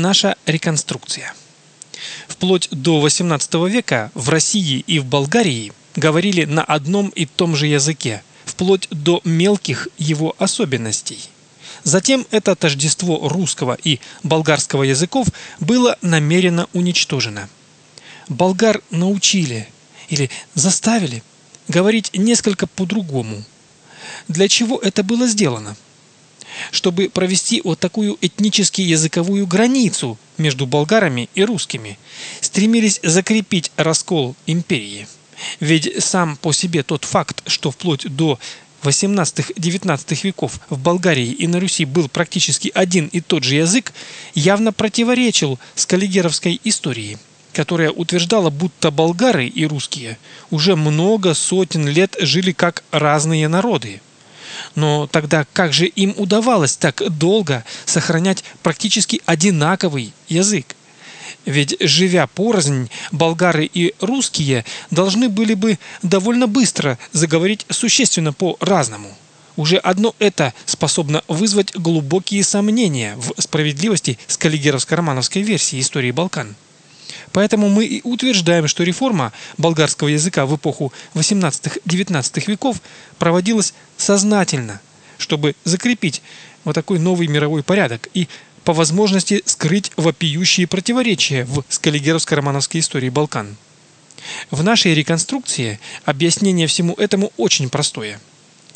наша реконструкция. Вплоть до XVIII века в России и в Болгарии говорили на одном и том же языке, вплоть до мелких его особенностей. Затем это тождество русского и болгарского языков было намеренно уничтожено. Болгар научили или заставили говорить несколько по-другому. Для чего это было сделано? Чтобы провести вот такую этнически языковую границу между болгарами и русскими, стремились закрепить раскол империи. Ведь сам по себе тот факт, что вплоть до 18-19 веков в Болгарии и на Руси был практически один и тот же язык, явно противоречил скаллигеровской истории, которая утверждала, будто болгары и русские уже много сотен лет жили как разные народы. Но тогда как же им удавалось так долго сохранять практически одинаковый язык? Ведь, живя порознь, болгары и русские должны были бы довольно быстро заговорить существенно по-разному. Уже одно это способно вызвать глубокие сомнения в справедливости скаллигеровско-романовской версии истории Балкан. Поэтому мы и утверждаем, что реформа болгарского языка в эпоху 18-19 веков проводилась сознательно, чтобы закрепить вот такой новый мировой порядок и по возможности скрыть вопиющие противоречия в скаллигеровско-романовской истории Балкан. В нашей реконструкции объяснение всему этому очень простое.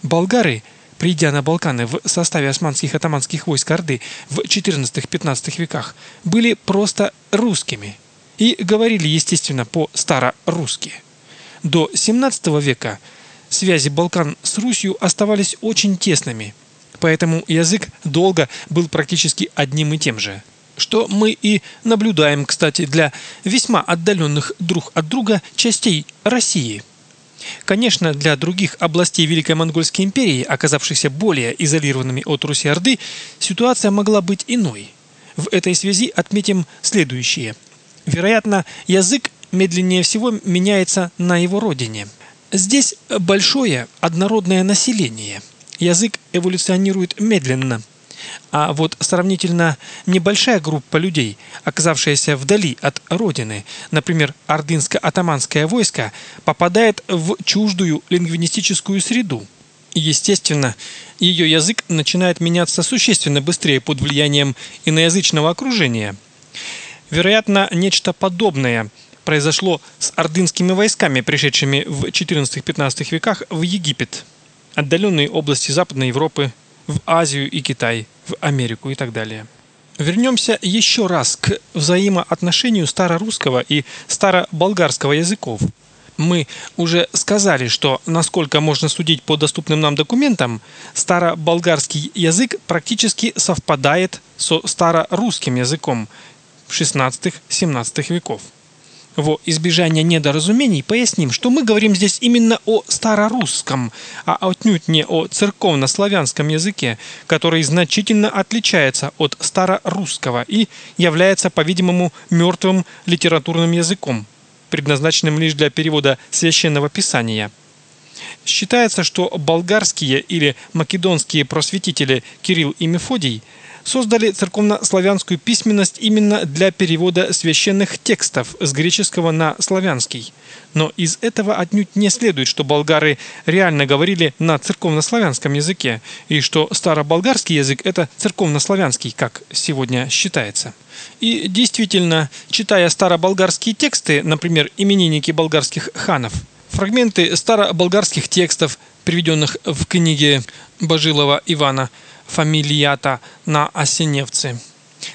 Болгары, придя на Балканы в составе османских атаманских войск Орды в 14-15 веках, были просто русскими и говорили, естественно, по-старорусски. До 17 века связи Балкан с Русью оставались очень тесными – поэтому язык долго был практически одним и тем же. Что мы и наблюдаем, кстати, для весьма отдаленных друг от друга частей России. Конечно, для других областей Великой Монгольской империи, оказавшихся более изолированными от Руси-Орды, ситуация могла быть иной. В этой связи отметим следующее. Вероятно, язык медленнее всего меняется на его родине. Здесь большое однородное население – язык эволюционирует медленно. А вот сравнительно небольшая группа людей, оказавшаяся вдали от родины, например, ордынско-атаманское войско, попадает в чуждую лингвинистическую среду. Естественно, ее язык начинает меняться существенно быстрее под влиянием иноязычного окружения. Вероятно, нечто подобное произошло с ордынскими войсками, пришедшими в 14-15 веках в Египет отдаленные области Западной Европы, в Азию и Китай, в Америку и так далее. Вернемся еще раз к взаимоотношению старорусского и староболгарского языков. Мы уже сказали, что, насколько можно судить по доступным нам документам, староболгарский язык практически совпадает со старорусским языком XVI-XVII веков. Во избежание недоразумений поясним, что мы говорим здесь именно о старорусском, а отнюдь не о церковнославянском языке, который значительно отличается от старорусского и является, по-видимому, мертвым литературным языком, предназначенным лишь для перевода священного писания. Считается, что болгарские или македонские просветители Кирилл и Мефодий – создали церковно-славянскую письменность именно для перевода священных текстов с греческого на славянский. Но из этого отнюдь не следует, что болгары реально говорили на церковно-славянском языке, и что староболгарский язык – это церковно-славянский, как сегодня считается. И действительно, читая староболгарские тексты, например, именинники болгарских ханов, фрагменты староболгарских текстов, приведенных в книге Божилова Ивана – фамилията на Осеневце.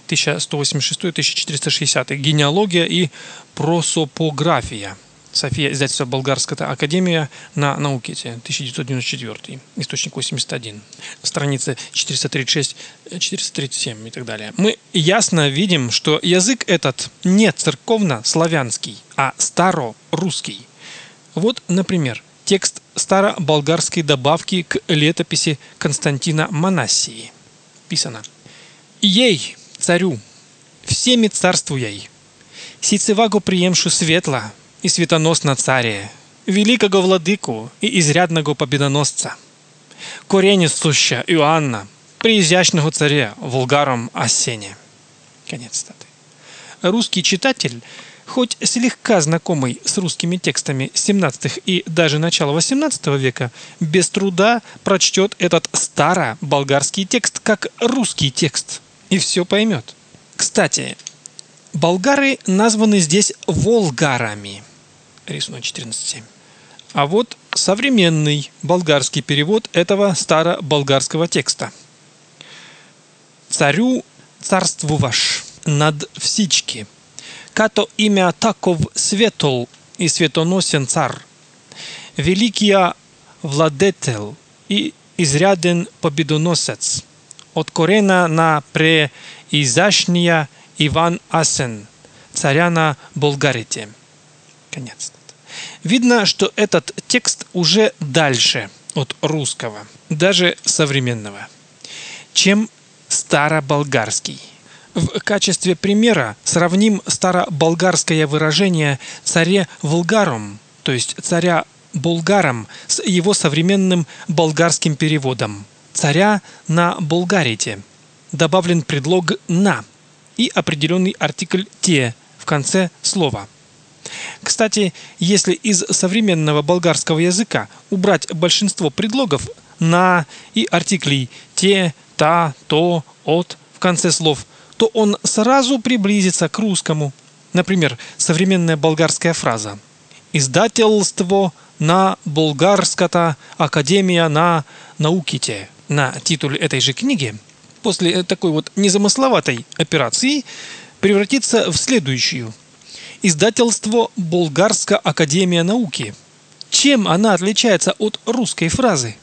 1186-1460. Генеалогия и просопография. София, издательство Болгарская академия на наукете, 1994, источник 81, страницы 436-437 и так далее. Мы ясно видим, что язык этот не церковно-славянский, а старорусский. Вот, например, текст староболгарской добавки к летописи Константина Манассии. Писано. «Ей, царю, всеми царствуяй, сицеваго приемшу светла и светоносно царе, великого владыку и изрядного победоносца, корені суща Иоанна, приизящного царя, вулгаром Осене». Конец цитаты. Русский читатель, хоть слегка знакомый с русскими текстами 17 и даже начала 18 века, без труда прочтет этот старо-болгарский текст как русский текст и все поймет. Кстати, болгары названы здесь волгарами. Рисунок 14.7. А вот современный болгарский перевод этого старо-болгарского текста. «Царю царствуваш над всички, като имя таков светол и светоносен цар, великия владетел и изряден победоносец, от корена на преизашния Иван Асен, царя на Болгарите». Конец. Видно, что этот текст уже дальше от русского, даже современного, чем староболгарский. В качестве примера сравним староболгарское выражение «царе Волгаром», то есть «царя Болгаром» с его современным болгарским переводом «царя на Болгарите». Добавлен предлог «на» и определенный артикль «те» в конце слова – кстати, если из современного болгарского языка убрать большинство предлогов «на» и артиклей «те», «та», «то», «от» в конце слов, то он сразу приблизится к русскому. Например, современная болгарская фраза «Издательство на болгарската академия на науките» на титуле этой же книги после такой вот незамысловатой операции превратится в следующую – Издательство «Болгарская академия науки». Чем она отличается от русской фразы?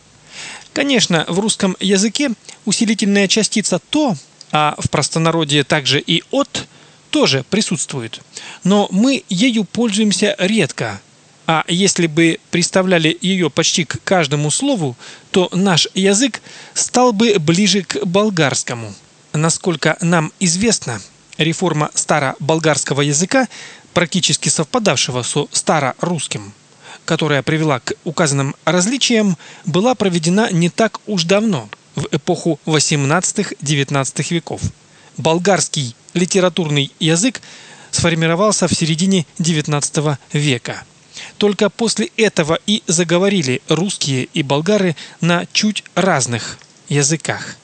Конечно, в русском языке усилительная частица «то», а в простонародье также и «от» тоже присутствует. Но мы ею пользуемся редко. А если бы представляли ее почти к каждому слову, то наш язык стал бы ближе к болгарскому. Насколько нам известно, реформа старо-болгарского языка практически совпадавшего со старорусским, которая привела к указанным различиям, была проведена не так уж давно, в эпоху 18-19 веков. Болгарский литературный язык сформировался в середине XIX века. Только после этого и заговорили русские и болгары на чуть разных языках.